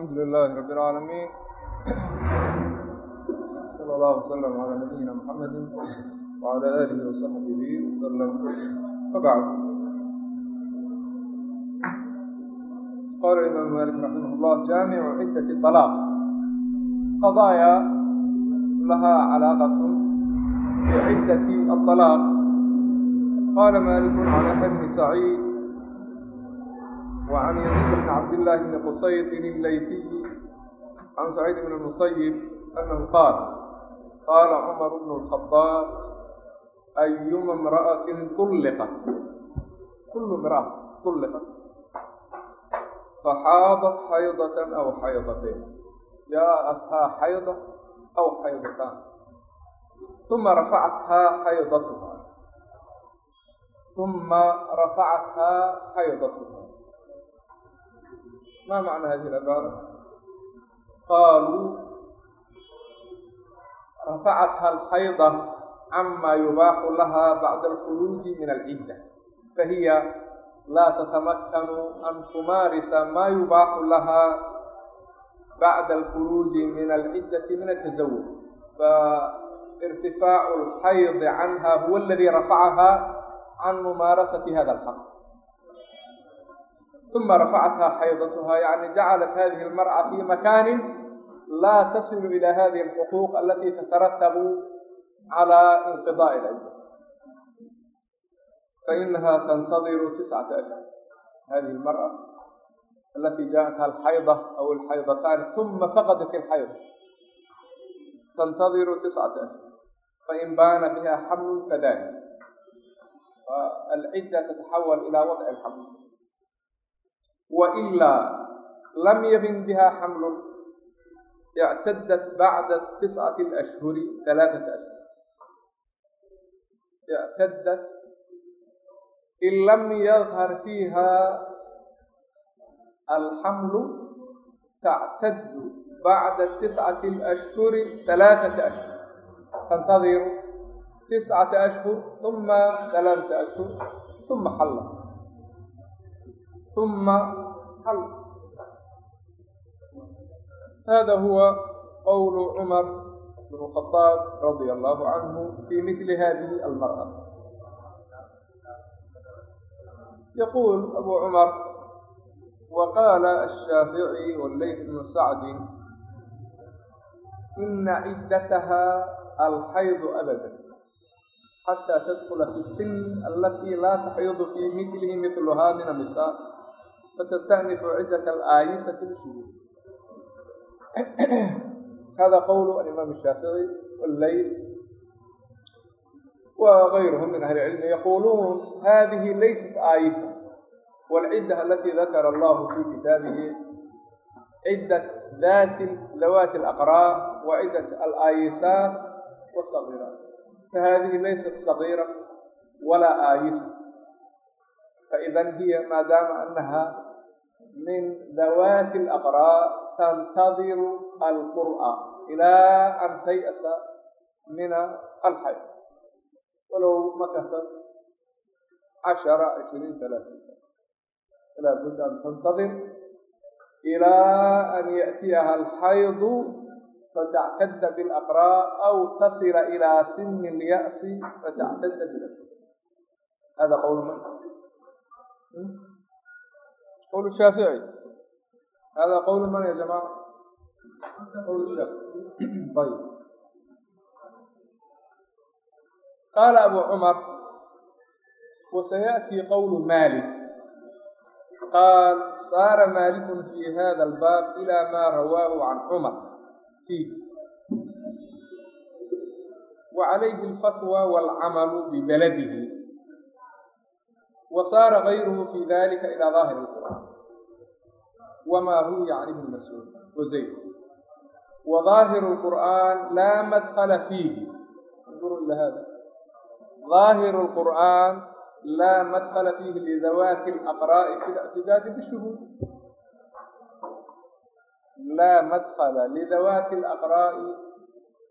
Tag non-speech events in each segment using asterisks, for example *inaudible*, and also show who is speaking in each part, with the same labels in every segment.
Speaker 1: alxamdu lilaahi rabb اlcaalamiin sala allahu wasalam calaa nabiyina muxamadi wacala aalihi wasaxbihi wasalam wabacd qaala imaam malik raximah llah jaamicu ciddati طalaaq qadaaya lahaa calaaqatun biciddati aطalaaq qaala maaliku can yaxya bni saciid وعن يزيد بن عبد الله بن قصيد الليثي عن سعيد بن المسيب أنه قال قال عمر بن الخطاب أيما امرأة طلقت كل امرأة طلقت فحاضت حيضة أو حيضتين جاءتها حيضة أو حيضتان ثم رفعتها حيضتها ثم رفعتها حيضتها ما معنى هذه العبارة قالوا رفعتها الحيضة عما يباح لها بعد الخروج من العدة فهي لا تتمكن أن تمارس ما يباح لها بعد الخروج من العدة من التزوج فارتفاع الحيض عنها هو الذي رفعها عن ممارسة هذا الحق ثم رفعتها حيضتها يعني جعلت هذه المرأة في مكان لا تصل إلى هذه الحقوق التي تترتب على انقضاء العدة فإنها تنتظر تسعة أشهر هذه المرأة التي جاءتها الحيضة أو الحيضتان ثم فقدت الحيض تنتظر تسعة أشهر فإن بان بها حمل فذلك والعدة تتحول إلى وضع الحمل وإلا لم يبن بها حمل اعتدت بعد التسعة الأشهر ثلاثة أشهر اعتدت إن لم يظهر فيها الحمل تعتد بعد التسعة الأشهر ثلاثة أشهر تنتظر تسعة أشهر ثم ثلاثة أشهر ثم حل ثم حل هذا هو قول عمر بن الخطاب رضي الله عنه في مثل هذه المرأة يقول أبو عمر وقال الشافعي والليث بن سعد إن عدتها الحيض أبدا حتى تدخل في السن التي لا تحيض في مثله fatastahdifu ciddaka alaayisati bisujuud hada qowlu alimaam shaafici walleyl wغayruhm min ahli cilmi yaquluun hadihi laysat aayisa wاlcidda alati dakara allahu fi kitaabihi ciddat dati dawaati alaqraa wa ciddat alaayisaat wasagiiraat fahadihi laysat sagiira walaa aayisa ولا آيسة فإذا هي ما دام أنها من ذوات الأقراء تنتظر القرآن إلى أن تيأس من الحيض ولو مكثت عشر عشرين ثلاثين سنة فلا بد أن تنتظر إلى أن يأتيها الحيض فتعتد بالأقراء أو تصل إلى سن اليأس فتعتد بالأقراء qowl shaafici hada qowl man ya jamaca qowl shaafici ayb qaala abu cumar wasayaأtii qowl malik qaal saara maaliku fi hada albaab ila ma rawaahu can cumar fiih wa calayhi alfatwa walcamalu bibaladihi wa saara gayruhu fii dalika ilaa daahir اlqur'aan wamaa ruwiya can ibni mascuud wazayd wa daahiru اlqur'aan laa madkhala fiihi انظuruu ila hada daahiru اlqur'aan laa madkhala fiihi lidawaati alaqraa'i fi اlictidaadi bishuhuud laa madkhala lidawaati alaqraa'i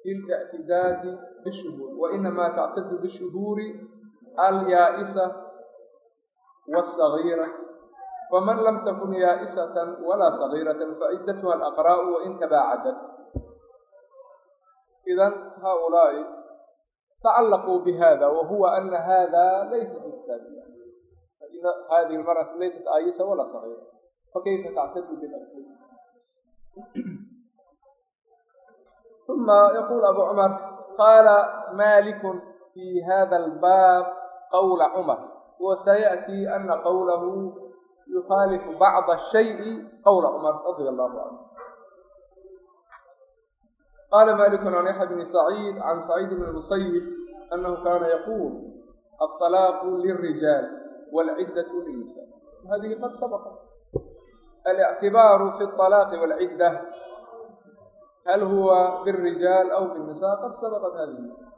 Speaker 1: fi اlictidaadi bishuhuud wainamaa tactadu bishuhuuri alyaa'isa والصغيرة فمن لم تكن يائسة ولا صغيرة فعدتها الأقراء وإن تباعدت إذا هؤلاء تعلقوا بهذا وهو أن هذا ليس في كتاب الله فإذا هذه المرأة ليست آيسة ولا صغيرة فكيف تعتد بالأكل ثم يقول أبو عمر قال مالك في هذا الباب قول عمر وسيأتي أن قوله يخالف بعض الشيء قول عمر رضي الله عنه قال مالك عن يحيى بن سعيد عن سعيد بن المسيب أنه كان يقول الطلاق للرجال والعدة للنساء هذه قد سبقت الاعتبار في الطلاق والعدة هل هو بالرجال أو بالنساء قد سبقت هذه المسألة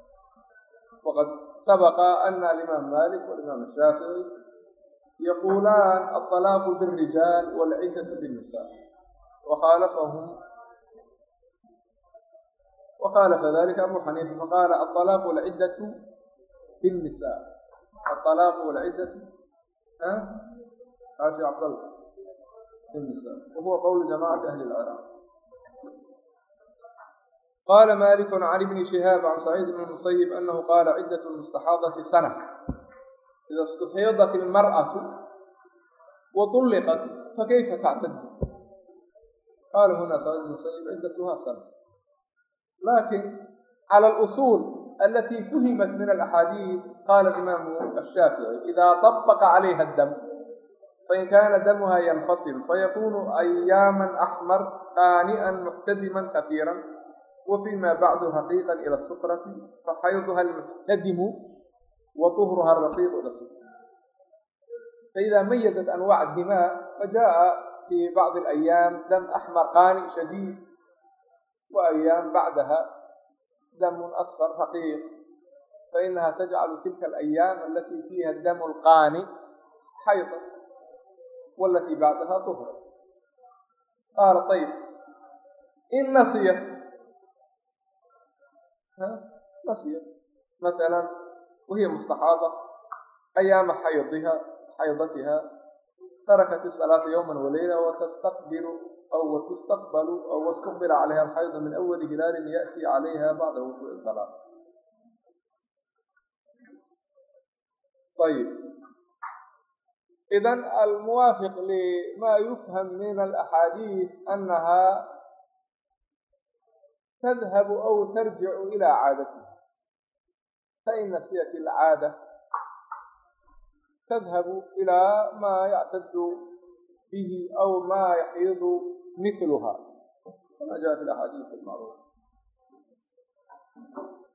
Speaker 1: وقد سبق أن الإمام مالك والإمام الشافعي يقولان الطلاق بالرجال والعدة بالنساء وخالفهم وخالف ذلك أبو حنيفة فقال الطلاق والعدة بالنساء الطلاق والعدة ها؟ عبد الله بالنساء وهو قول جماعة أهل العراق qala maliku can ibni shihaab can saciid ibni musayib anahu qaala cidat mustaxaadati sana ida istuxiidat ilmar'atu wa ulliqat fakayfa tactadi qaala huna saciid ibn musayib cidatuha sana laakiin cala alusuul alati fuhimat min alaxaadiis qala imaamu ashaafici ida طabaqa calayha addam fain kana damuha yanfasil fayakunu ayaaman axmar qaani'an muxtadiman kafiira وفيma bacdu raqiiqa ilى sufrati faxayduha almuxtadimu wa طuhruha raqiiqu ila sufra faida mayazat anwaac dimaa fajaءa fi bacdi اlayaam dam axmar qaani shadiid وأyaam bacdaha damun asfar raqiiq fainaha tajcalu tilka alayaam alati fiiha damu lqaani xayda walatii bacdaha طuhra qaala ayb in nasiya مثلا وهي مستحاضة أيام حيضها حيضتها تركت الصلاة يوما وليلة وتستقبل أو وتستقبل أو استقبل عليها الحيض من أول هلال يأتي عليها بعد وقوع الصلاة طيب إذا الموافق لما يفهم من الأحاديث أنها تذهب أو ترجع إلى عادتها فإن نسيت العادة تذهب إلى ما يعتد به أو ما يحيض مثلها كما جاء في الأحاديث المعروفة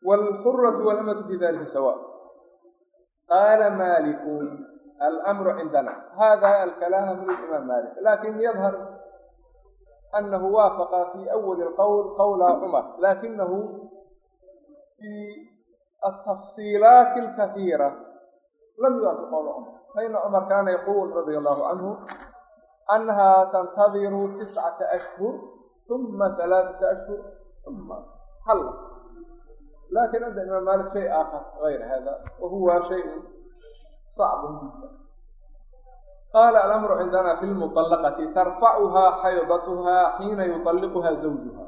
Speaker 1: والحرة والأمة في ذلك سواء قال مالك الأمر عندنا هذا الكلام من الإمام مالك لكن يظهر أنه وافق في أول القول قول عمر لكنه في التفصيلات الكثيرة لم يوافق قول عمر فإن عمر كان يقول رضي الله عنه أنها تنتظر تسعة أشهر ثم ثلاثة أشهر ثم حل لكن عند الإمام مالك شيء آخر غير هذا وهو شيء صعب جدا qaala alamru cindana fi lmuطallaqati tarfacuhaa xaydatuhaa xiina yuطalliquha zawjuha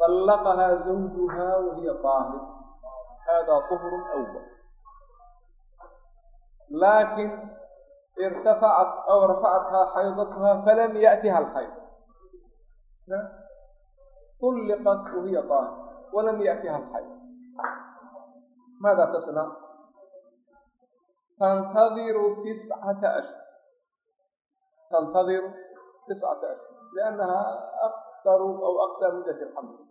Speaker 1: طallaqahaa zawjuha wahiya daahir hada طhru awal laakin irtafacat aw rafacathaa xaydatuha falam yaأtiha alxayd طulliqat wahiya daahir walam yaأtiha alxayd maada tasna tantadiru tiscata ashhur tantadiru tiscata ashhur liannaha aktaru aw aqsaa muddati alxamli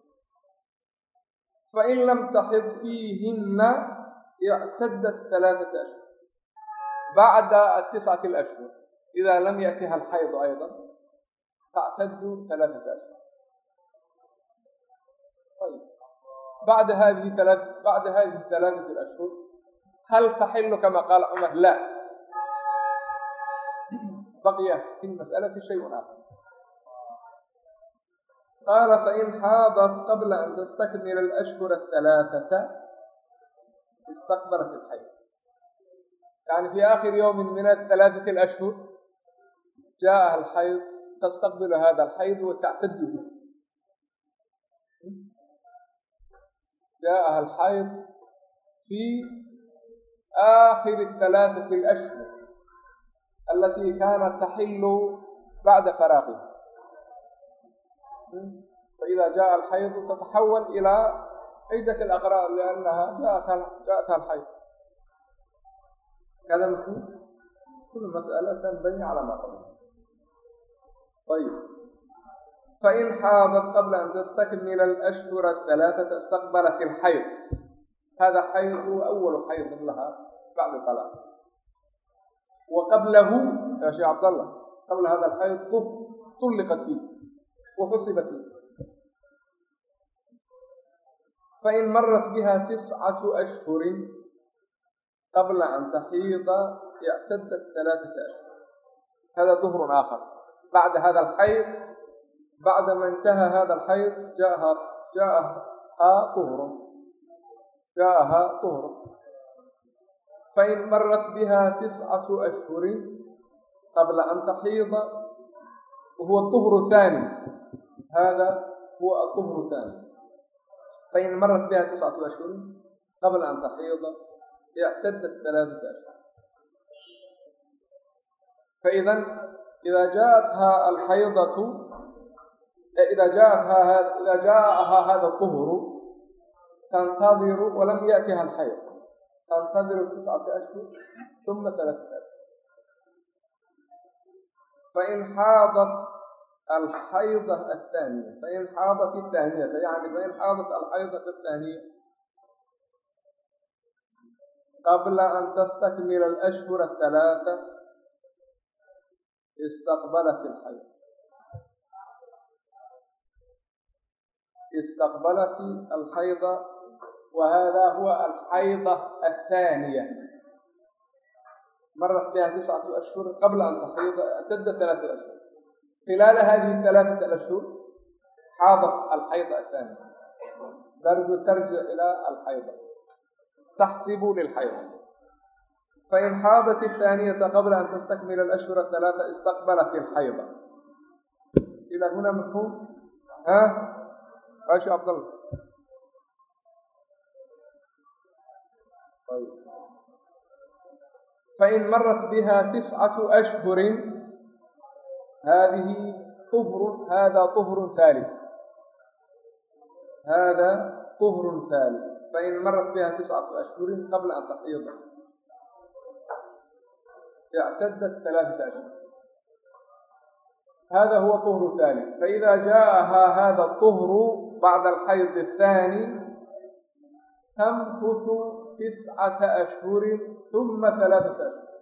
Speaker 1: fain lam taxid fiihinna ictadat halaaثata ashhur bacda atiscati alashhur ida lam yaatiha alxaydu aydan tactadu halaaثata ashhur bacda hadihi bacda hadihi halaaثati alashhur الثلاثة الأشهر هل تحل كما قال عمر لا بقي في المسألة شيء آخر قال فإن حاضت قبل أن تستكمل الأشهر الثلاثة استقبلت الحيض يعني في آخر يوم من الثلاثة الأشهر جاءها الحيض تستقبل هذا الحيض وتعتد به جاءها الحيض aakhiri halaaثati alashhur alatii kaanat taxillu bacda faraaqihi faida jaءa alxaydu tataxawal ilaa cidat alaqraar liannaha jaءatha alxayd kada mafhuum kul mas'ala tanbani cala ma qabla ayb fain xaadat qabla an tastakmila alashhura ahalaaثata istaqbalat alxayd استقبلت الحيض هذا حيض أول حيض لها بعد الطلاق وقبله يا شيخ عبد الله قبل هذا الحيض طلقت فيه وحسبت فيه فإن مرت بها تسعة أشهر قبل أن تحيض اعتدت ثلاثة أشهر هذا ظهر آخر بعد هذا الحيض بعد ما انتهى هذا الحيض جاءها جاءها غشاها طهرا فإن مرت بها تسعة أشهر قبل أن تحيض وهو الطهر الثاني هذا هو الطهر الثاني فإن مرت بها تسعة أشهر قبل أن تحيض اعتدت ثلاثة أشهر فإذا إذا جاءتها الحيضة إذا جاءتها إذا جاءها هذا الطهر تنتظر ولم يأتها الحيض تنتظر تسعة أشهر ثم ثلاثة أشهر فإن حاضت الحيضة الثانية فإن حاضت الثانية يعني فإن حاضت الحيضة الثانية قبل أن تستكمل الأشهر الثلاثة استقبلت الحيض استقبلت الحيض وهذا هو الحيضة الثانية مرت بها تسعة أشهر قبل أن تحيض اعتدت ثلاثة أشهر خلال هذه الثلاثة الأشهر حاضت الحيضة الثانية برد ترجع إلى الحيضة تحسب للحيضة فإن حاضت الثانية قبل أن تستكمل الأشهر الثلاثة استقبلت الحيضة إلى هنا مفهوم؟ ها؟ ايش عبد الله؟ fain marat biha tiscatu ashhurin haadihi uhrun hada uhrun haali hada uhrun haali fain marat biha tiscatu ashhurin qabla an taxiida ictadat talaatata ashhur hada huwa طهr ثاني faإida jaaءaha hada الطهru bacda alxayd الثاني tamkuثu tiscata ashhurin uma alaaata ashhur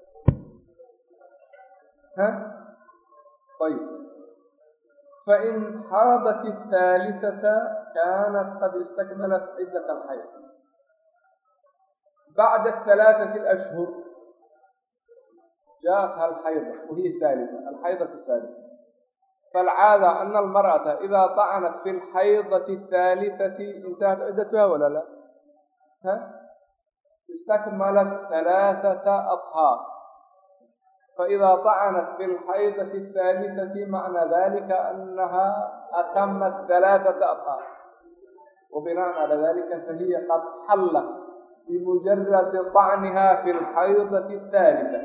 Speaker 1: ha ayb fain xaadat ahaalitata kaanat qad istakmalat ciddat alxayd bacda alaaثati alashhur jaءatha alxayda wahiy ahalia alxaydaة ahaaliثa falcaada ana almar'ata idaa طacanat fi اlxaydati الhaaliثati intahat ciddatuha walaa la istakmalat halaaثata adhaar faidaa طacanat fi lxaydati ahaalisati macna dalika anaha atamat halaaثata adhaar wabinaan cala dalika fahiya qad xallat bimujaradi طacniha fi lxaydati ahaaliثa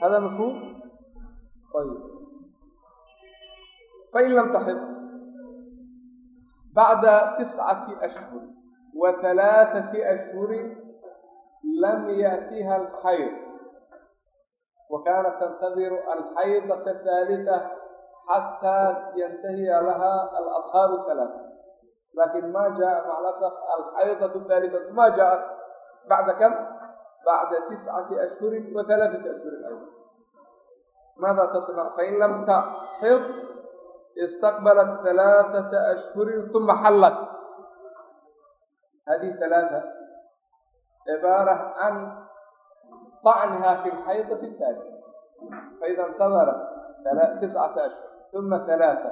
Speaker 1: hada mafhuum ayb fain lam taxib bacda tiscati ashhur wa halaaثati ashhuri وثلاثة أشهر لم يأتها الحيض وكانت تنتظر الحيضة الثالثة حتى ينتهي لها الأطهار الثلاثة لكن ما جاء مع الأسف الحيضة الثالثة ما جاءت بعد كم؟ بعد تسعة أشهر وثلاثة أشهر أيضا ماذا تصنع؟ فإن لم تحض استقبلت ثلاثة أشهر ثم حلت هذه ثلاثة cibaarah can طacniha fi lxaydati الtaaji faida اntadarat tiscata ashhur uma ثalaaثa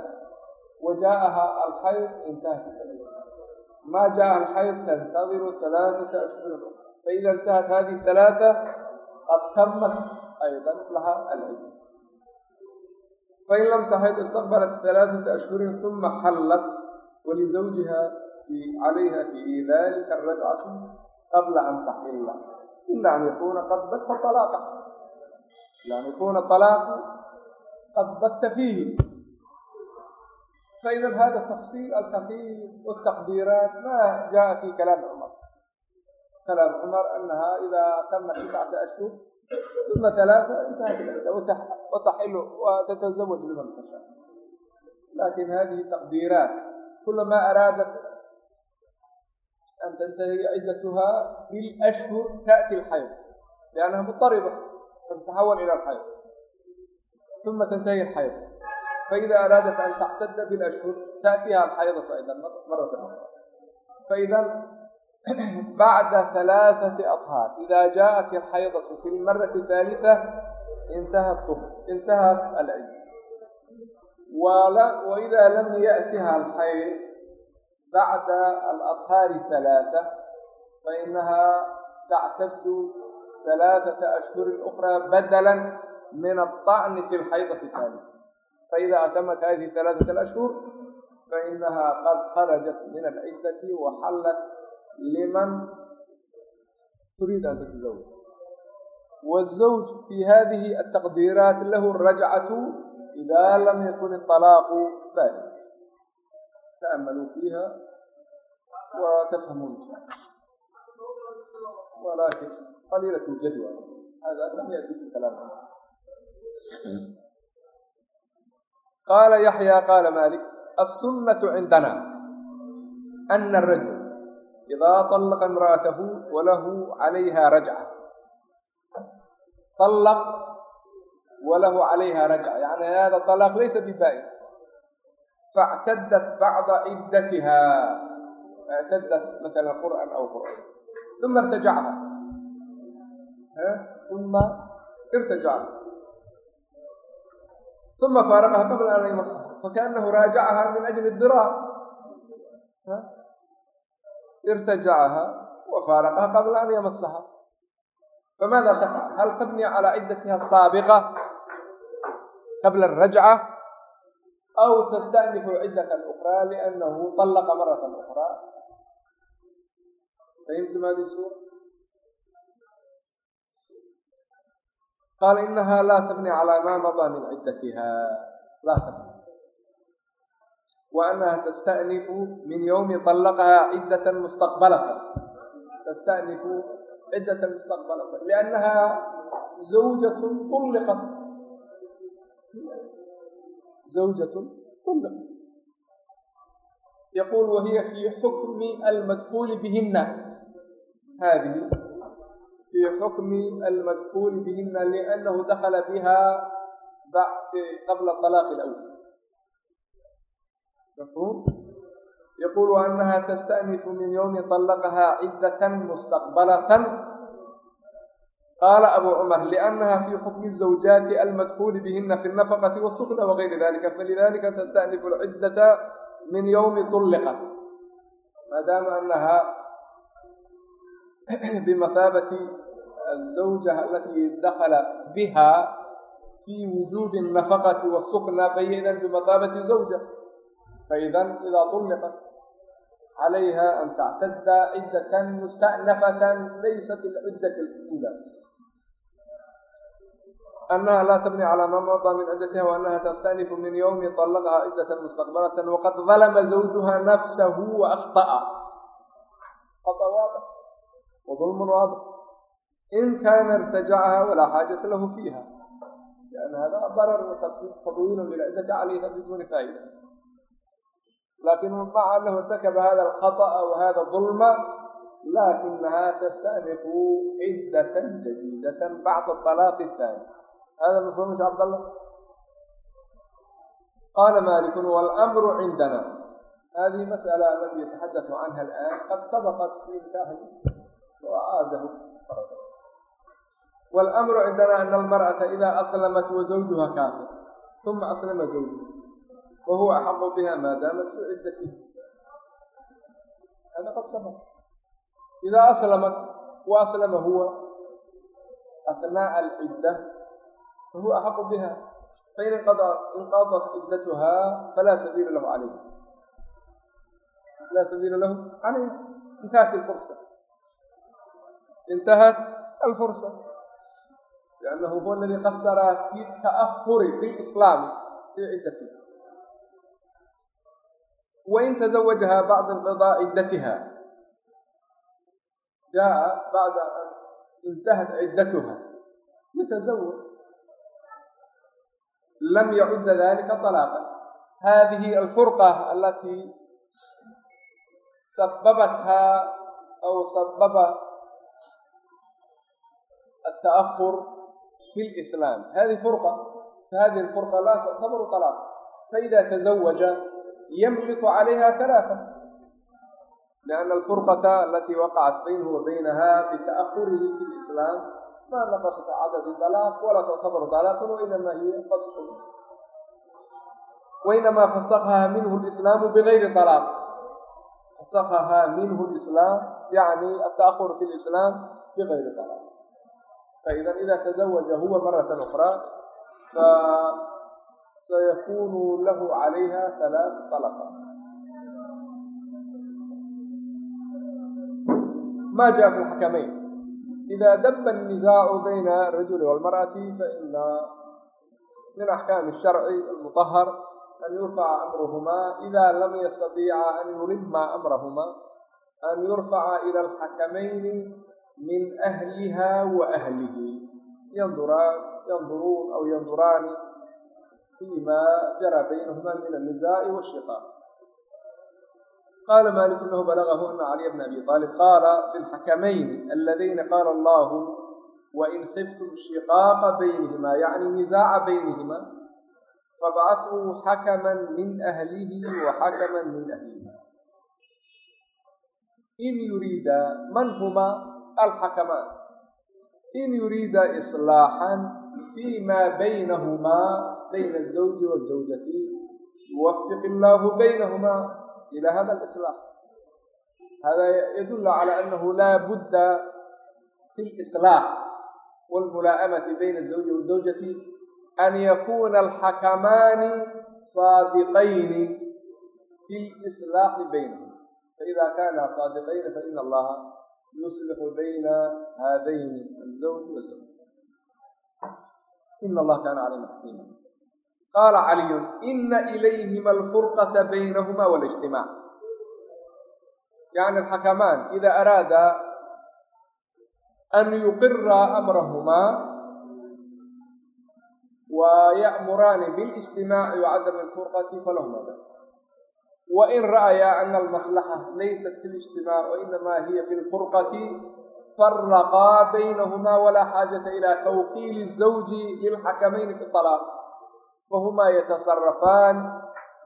Speaker 1: wajaaءaha alxayd intahat ma jaaءa alxayd tantadiru ثalaaثata ashhur faida اntahat hadihi ثalaaثa qad tamat ayda laha alcid fain lam taxid istaqbalat ثalaaثata ashhurin uma xallat walizawjiha calayha fi dalika rajcatu qabla an taxila ila an yakuna qad batta alaqa ila an yakuna alaaqu qad batta fiihi فإذا هذا التفصيل الكثير والتقديرات ما جاء في كلام عمر كلام عمر أنها إذا تم تسعة أشهر ثم ثلاثة انتهت العدة وتحل وتتزوج لمن تشاء لكن هذه تقديرات كلما أرادت an tantahiya ciddatuhaa bilashhur taأti alxayd liannaha muqariba fatataxawl ila alxayd uma tantahi alxayd faida araadat an taxtada bilashhur taأtiha alxaydatu aydan marata faidan bacda alaaثati aطhaar ida jaaءat alxaydatu fi lmarati ahaalita intahat intahat alcid waida lam yaأtiha alxayd بعد الأطهار الثلاثة فإنها تعتد ثلاثة أشهر أخرى بدلا من الطعن في الحيضة الثانية فإذا أتمت هذه الثلاثة الأشهر فإنها قد خرجت من العدة وحلت لمن تريد أن تتزوج والزوج في هذه التقديرات له الرجعة إذا لم يكن الطلاق ذلك تأملوا فيها وتفهمون ولكن قليلة الجدوى هذا لم يأتي في الكلام قال يحيى قال مالك السنة عندنا أن الرجل إذا طلق امرأته وله عليها رجعة طلق وله عليها رجعة يعني هذا الطلاق ليس ببائن فاعتدت بعد عدتها اعtadat maala qur'an aw qur'an uma irtajacta uma irtajacta uma faaraqaha qabla an yumasa fakaanahu raajacaha min ajli diraar irtajacaha wa faaraqaha qabla an yamasaha famaada tafcal hal tabni calى ciddatiha saabiqa qabla arajca aw tastanifu cidat ukraa liannahu طallaqa marata ukraa qaala inaha laa tabni calaa maa madaa min ciddatiha laa tabni wa anaha tasta'nifu min yowmi طallaqaha ciddatan mustaqbalatan tasta'nifu ciddatan mustaqbalatan liannaha zawjatun طulliqat zawjatun طulliqat يقول وهي في حكم المدخول بهن hadihi fii xukmi almadkuuli bihina liannahu dakala biha qabla alaaqi اlawal mafhum yaqulu anaha tastanifu min yowmi طallaqaha cidaة mustaqbalatan qaala abu cumar liannaha fii xukmi zawjaati almadkuuli bihina fi اnafaqati wالsukna wagayri dalika falidalika tastanifu اlcidaةa min yowmi طulliqat maadaama anaha bimahaabati azawja alatii dakala biha fii wujuubi annafaqati wasukna fahiya idan bimathaabati zawja faidan idaa tulliqat calayha an tactadda ciddatan musta'nafatan laysat ciddata alula أنها لا تبني على ما مضى من عدتها وأنها تستأنف من يوم طلقها عدة مستقبلة وقد ظلم زوجها نفسه وأخطأ. خطواته وظلم واضح إن كان ارتجعها ولا حاجة له فيها لأن هذا ضرر تطويل للعدة عليها بدون فائدة لكن من فعل ارتكب هذا الخطأ وهذا الظلم لكنها تستأنف عدة جديدة بعد الطلاق الثاني هذا مفهوم عبد الله قال مالك والأمر عندنا هذه مسألة التي يتحدث عنها الآن قد سبقت في الكاهن aadamu wاlmru cindana ana almarأata ida aslamat wazawjuha kaafir uma aslama zawjuha wahuwa axaqu biha maadaamat fi ciddati hada qad sabr idaa aslamat wa aslama huwa athnaaءa alcidda fahuwa axaqu biha fain inqadat ciddatuha falaa sabiila lahu alayh falaa sabiila lahu calayha intahat ilfursa انتهت الفرصة لأنه هو الذي قصر في التأخر في الإسلام في عدته وإن تزوجها بعد انقضاء عدتها جاء بعد أن انتهت عدتها يتزوج لم يعد ذلك طلاقا هذه الفرقة التي سببتها أو سبب التأخر في الإسلام هذه فرقة فهذه الفرقة لا تعتبر طلاق فإذا تزوج يملك عليها ثلاثة لأن الفرقة التي وقعت بينه وبينها بتأخره في الإسلام ما نقصت عدد الطلاق ولا تعتبر طلاقا وإنما هي فسخ وإنما فسخها منه الإسلام بغير طلاق فسخها منه الإسلام يعني التأخر في الإسلام بغير طلاق فإذا إذا تزوج هو مرة أخرى فسيكون له عليها ثلاث طلقة ما جاء في الحكمين إذا دب النزاع بين الرجل والمرأة فإن من أحكام الشرع المطهر أن يرفع أمرهما إذا لم يستطيع أن يلم أمرهما أن يرفع إلى الحكمين من أهلها وأهله ahlihi yanduran yanduruun aw yanduraani fiimaa jara baynahuma min annizaai قال مالك انه بلغه ان علي بن ابي طالب قال في الحكمين اللذين قال الله وان خفتم شقاق بينهما يعني نزاع بينهما فابعثوا حكما من أهله وحكما من اهلها ان يريدا من هما الحكمان إن يريد إصلاحا فيما بينهما بين الزوج والزوجة يوفق الله بينهما إلى هذا الإصلاح هذا يدل على أنه لا بد في الإصلاح والملائمة بين الزوج والزوجة أن يكون الحكمان صادقين في الإصلاح بينهم فإذا كانا صادقين فإن الله يصلح بين هذين الزوج والزوج إن الله كان علينا حكيما qaala caliyun ina ilayhima alfurqata baynahuma walijtimaac yani alxakamaan ida araada an yuqira amrahumaa wa ya'muraani biاlijtimaaci wacadami alfurqati falahuma da wain ra'ayaa ana almaslaxa laysat fi اlijtimaac wainamaa hiya fi lfurqati faraqaa baynahumaa walaa xaajata ila tawkiili الزawji lilxakamayni fi طalaaq فهما يتصرفان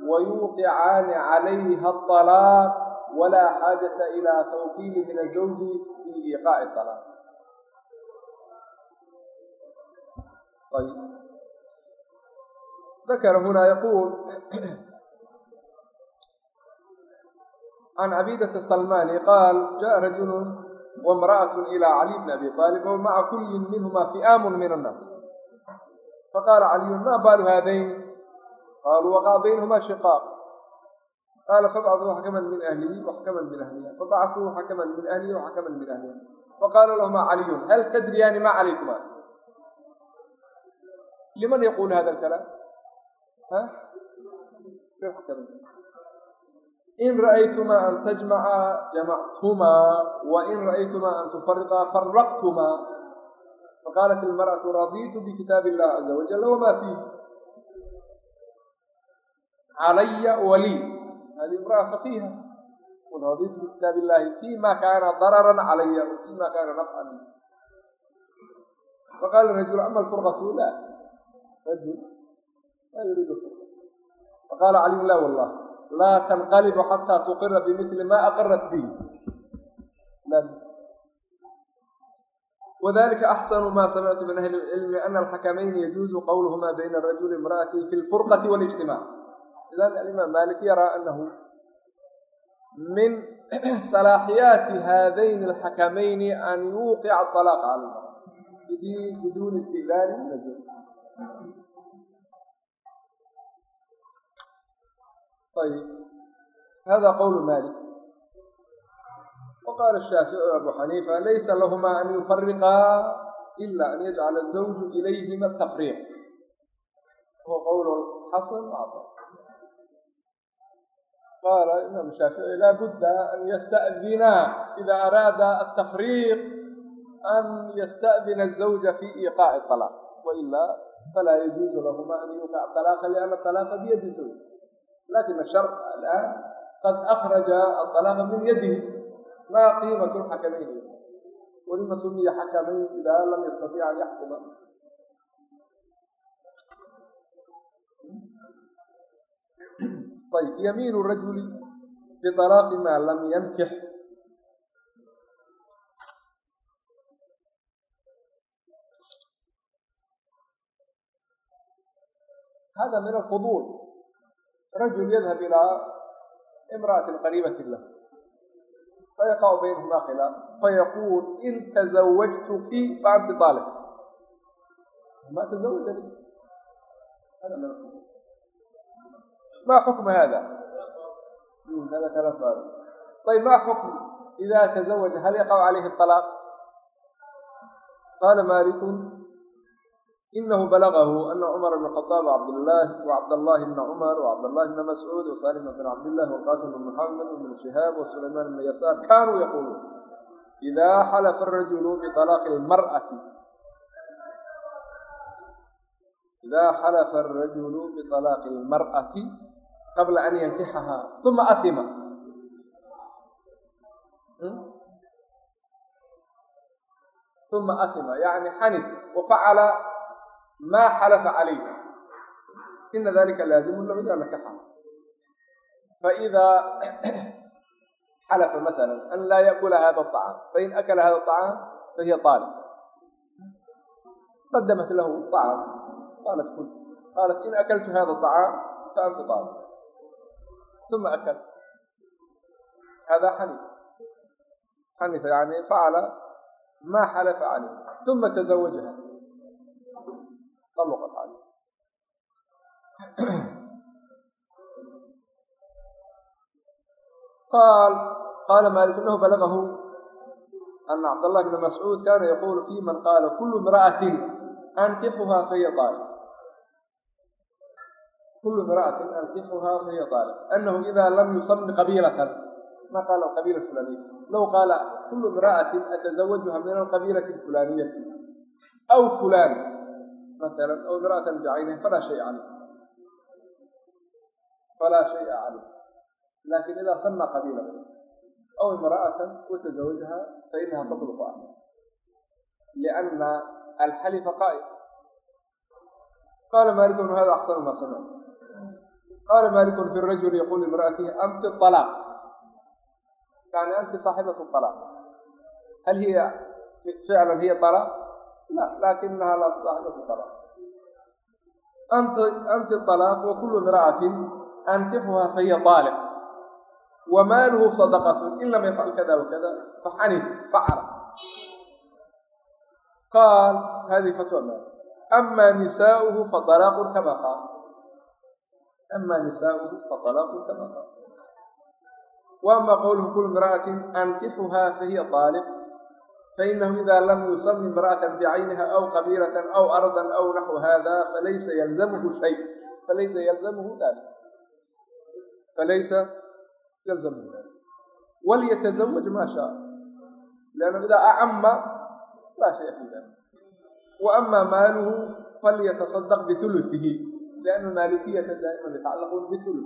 Speaker 1: ويوقعان عليها الطلاق ولا حاجة إلى توكيل من الزوج في إيقاع الطلاق طيب ذكر هنا يقول عن عبيدة السلماني قال جاء رجل وامرأة إلى علي بن أبي طالب ومع كل منهما فئام من الناس faqaala caliyun ma baalu haadayni qaaluu waqaca baynahuma shiqaaq qaala fabcaduu xakaman min ahlihi waxkaman min ahliha fabacasuu xakaman min ahlihi waxakaman min ahliha faqaala lahuma caliyun hal tadriyaani ma calaykuma liman yaquulu hada alkalaam in ra'aytumaa an tajmaca jamactumaa wa in ra'aytumaa an tufariqa faraqtumaa faqaalat ilmar'atu radiitu bikitaab illah caza wajal wamaa fiih calaya walii hadi imra'a faqiiha radiitu bikitaab illahi fima kaana dararan calaya fima kaana nafcan faqaala rajul ama alfurqatu la rajul laa yuriidu faqaala caliyu la wallah laa tanqalibu xataa tuqira bimili ma aqarat bihi وذلika أxsن ma samictu min أhli الcilmi أna الxakmayn yajuuzu qowlهma bayna الrajuli imra'ati fi اlfurqaةi والاجtimاع idan alimaam malik yaraa anahu min salaaxiyaati haadayn الxakamayni an yuuqica طalaaqa cala fi في بدون استئذان من الزوج طيب هذا قول مالك وقال الشافعي وأبو حنيفة ليس لهما أن يفرقا إلا أن يجعل الزوج إليهما التفريق هو قول الحسن وعطاء قال الإمام الشافعي لا بد أن يستأذنا إذا أراد التفريق أن يستأذن الزوج في إيقاع الطلاق وإلا فلا يجوز لهما أن لكن الشرق الآن قد أخرج الطلاق من يده ما قيمة الحكمين ولما سمي حكمين إذا لم يستطيع أن يحكم طيب يمين الرجل بطلاق ما لم ينكح هذا من الفضول rajul yadhab ilaa imra'atin qariibatin lah fayaqa'u baynahuma khilaaf fayaquul in tazawajtuki faanti daaliq ma tazawaja bis hada ma xukmu hada hada kalam faarid طيب ما حكم إذا تزوج؟ هل يقع عليه الطلاق؟ قال مالك إنه بلغه أن عمر بن الخطاب وعبد الله وعبد الله بن عمر وعبد الله بن مسعود وسالم بن عبد الله وقاسم بن محمد وابن شهاب وسليمان بن يسار كانوا يقولون إذا حلف الرجل بطلاق المرأة إذا حلف الرجل بطلاق المرأة قبل أن ينكحها ثم أثم ثم maa xalafa calayh ina dalika laazimun lahu idaa nakaxa faidaa xalafa maala an laa yakula hada aطacaam fain akala hada aطacaam fahiya aalib qadamat lahu acaam qaalat kul qaalat in akaltu hada aطacaam faanta aalib uma akal hada xanif xanifa yani facala maa xalafa calayh uma tazawajaha حلف عليه ثم تزوجها طلقت عليه *clears throat* قال قال مالك انه بلغه ان عبد الله بن مسعود كان يقول في من قال كل امرأة أنكحها فهي طالب كل امرأة أنكحها فهي طالب أنه إذا لم يصن قبيلة ما قال القبيلة الفلانية لو قال كل امرأة أتزوجها مثلا أو امرأة بعينها فلا شيء عليه فلا شيء عليه لكن إذا صنى قبيلة أو امرأة وتزوجها فإنها تطلق عنه لأن الحلف قائد قال مالك وهذا أحسن ما سمعت قال مالك في الرجل يقول لامرأته أنت الطلاق يعني أنت صاحبة الطلاق هل هي فعلا هي طلاق laakinahaa la tusaaxibuki dala anti alaaq wa kulu imra'atin ankixuhaa fahiya daaliq wamaaluhu sadaqatun in lam yafcal kada wakada faxanih facala qaal hadihi fatwa ama nisaauhu fadalaaqun kama qaal ama nisaauhu fadalaaqun kama qaal wa ama qowluhu kulu imra'atin ankixuhaa fahiya daaliq طالق فإنه إذا لم يسم امرأة بعينها أو قبيلة أو أرضا أو نحو هذا فليس يلزمه شيء فليس يلزمه ذلك فليس يلزمه ذلك وليتزوج ما شاء لأنه إذا أعم لا شيء في ذلك وأما ماله فليتصدق بثلثه لأن المالكية دائما يتعلقون بالثلث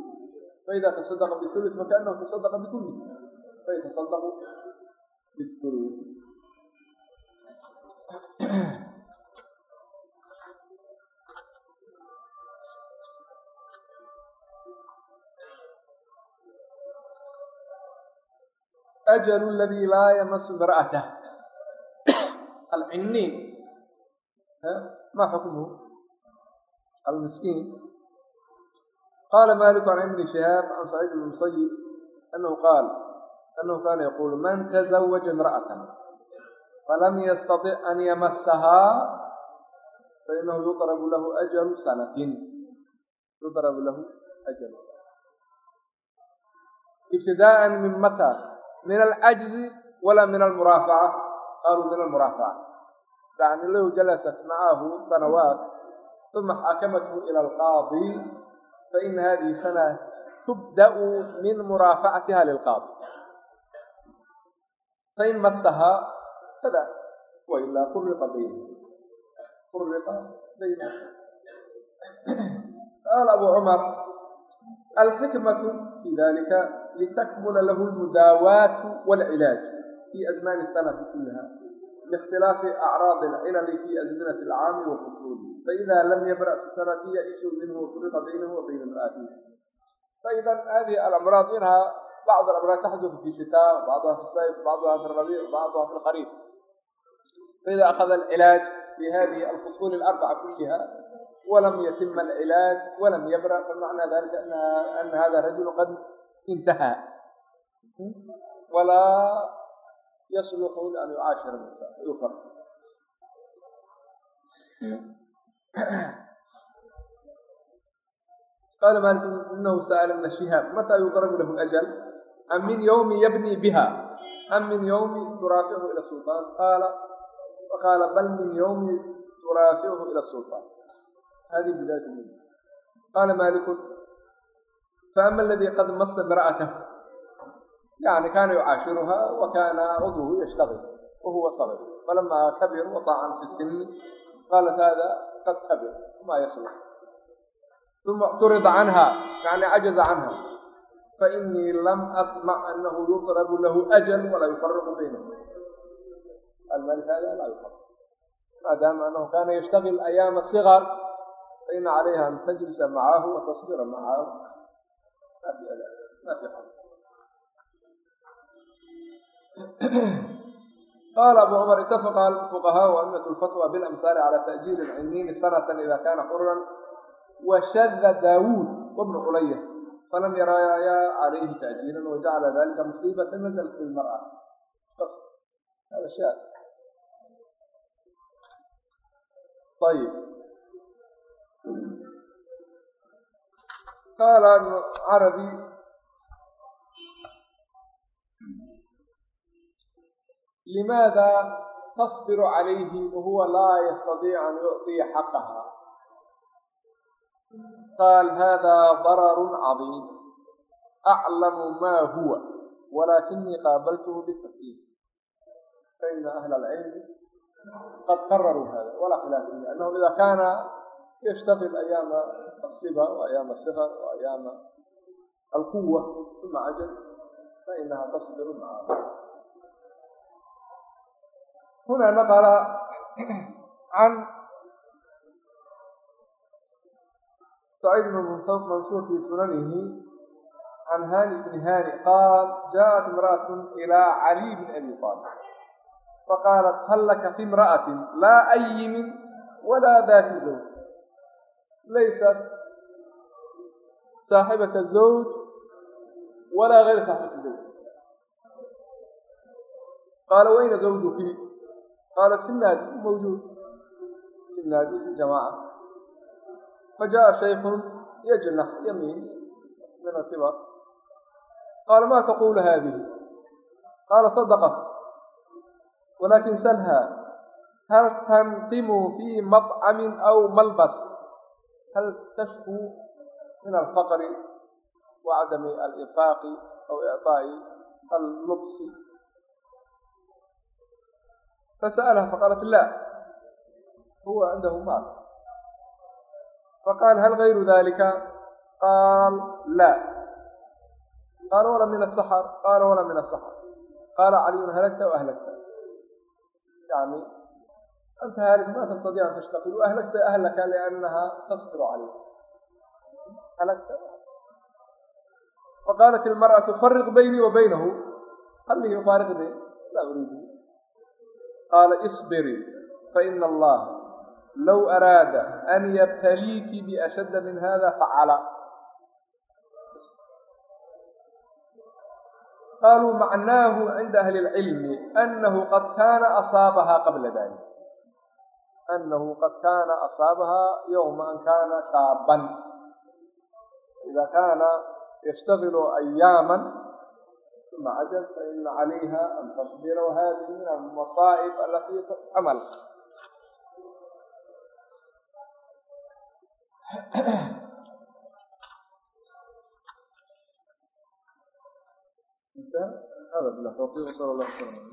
Speaker 1: فإذا تصدق بالثلث فكأنه تصدق بكله فيتصدق بالثلث أجل الذي لا يمس امرأته العنين ما حكمه المسكين قال مالك عن ابن شهاب عن سعيد بن المسيب أنه قال أنه كان يقول من تزوج امرأة falam yastaطic an yamasahaa fainahu yudrabu lahu ajalu sanatin yudrabu lahu ajalu sana ibtidaءa min mata min alcajzi wala min almuraafaca qaluu min almuraafaca yani low jalasat macahu sanawaat uma xakamathu ila alqaadi faina hadihi sana tubda'u min muraafacatiha lilqaadi fain masahaa furiqa bayna furiqa bayna qaala abu cumar alxikmatu fi dalika litakmula lahu lmudaawaatu walcilaaj fi azmani sanati kuliha liاkhtilaafi acraadi alcilali fi azminati alcaami wa fusuuli faida lam yabra fi sanati yaisuu minhu wafuriqa baynahu wa bayna imra'atihi faida hadihi alamraad minha bacd alamraad taxduثu fi shitaa bacduha fi sayf bacduha fi rabiic bacduha fi lqariib faida akhada alcilaaj fi hadihi alfusuul alarbaca kuliha walam yatima alcilaaj walam yabra famacna dalika ana hada rajulu qad intahaa walaa yasluxu an yucaashira yufar qala malik inahu sa'ala min shihaab mata yudrabu lahu ajal am min ywmi yabni biha am min ywmi turaafichu ila sulطaan qaala faqaala bal min yowmi turaafichu ila sulطaan hadihi bidaayat mudi qaala malikun faama aladii qad masa imra'atah yani kaana yucaashiruha wa kaana cudwuhu yashtaqil wa huwa sabir falamaa kabir wadacan fi sini qaalat hada qad kabir maa yaslux uma cturida canha yani cajaza canha fainii lam asmac anahu yudrabu lahu ajal walaa yufariqu baynahum almalik hada laa yufariq maadaama anahu kana yashtagil ayaama sigar faina calayha an tajlisa macahu wa tasbira macahu ma fi ma fi qala abu cumar itafaqa alfuqahaau aimatu lfatwa bilamsaari cala ta'jiili lciniini sanatan ida kana xuran washada daawuud wabnu culaya falam yaraya calayhi ta'jiilan wajacala dalika musiibata nazlat fi lmar'a hada shaad ayib qaala ibnu carabi limaada tasbiru calayhi wahuwa laa yastadiicu an yucطiya xaqaha qaal hada dararun cadiim aclamu ma huwa walakinii qaabaltuhu bitasliim faina ahla alcilmi قد قرروا هذا ولا خلاف فيه أنهم إذا كان يشتغل أيام الصبا وأيام السفر وأيام القوة ثم عجل فإنها تصبر معه هنا نقل عن سعيد بن منصور في سننه عن هاني بن هاني قال جاءت امرأة إلى علي بن أبي طالب faqaalat hal laka fi imra'atin laa ayimin walaa daati zawj laysat saaxibata zawj walaa gayra saaxibati zawj qaala wayna zawjuki qaalat fi nnaadi mawjuud fi nnaadi fi jamaca fajaءa shaykhun yajnax yamiin min alkibar qaala maa taquulu haadihi qaala sadaqa صدقت ولكن سلها هل تنقم في مطعم أو ملبس هل تشكو من الفقر وعدم الإنفاق أو إعطاء اللبس فسألها فقالت لا هو عنده مال فقال هل غير ذلك قال لا قال ولا من السحر قال ولا من السحر قال علي هلكت وأهلكت يعني أنت هالك ما تستطيع أن تشتغل وأهلكت أهلك لأنها تصبر عليك هلكت فقالت المرأة فرق بيني وبينه خليه يفارقني لا أريده قال اصبري فإن الله لو أراد أن يبتليك بأشد من هذا فعل qaluu macnaahu cinda ahli اlcilmi anahu qad kana asaabaha qabla dalik anahu qad kana asaabaha yowma an kana shaaban ida kana yashtagilu ayaama ثم عجز فإن عليها أن تصبر وهذه من المصائب التي انتهى هذا بالله توفيق صلى الله عليه وسلم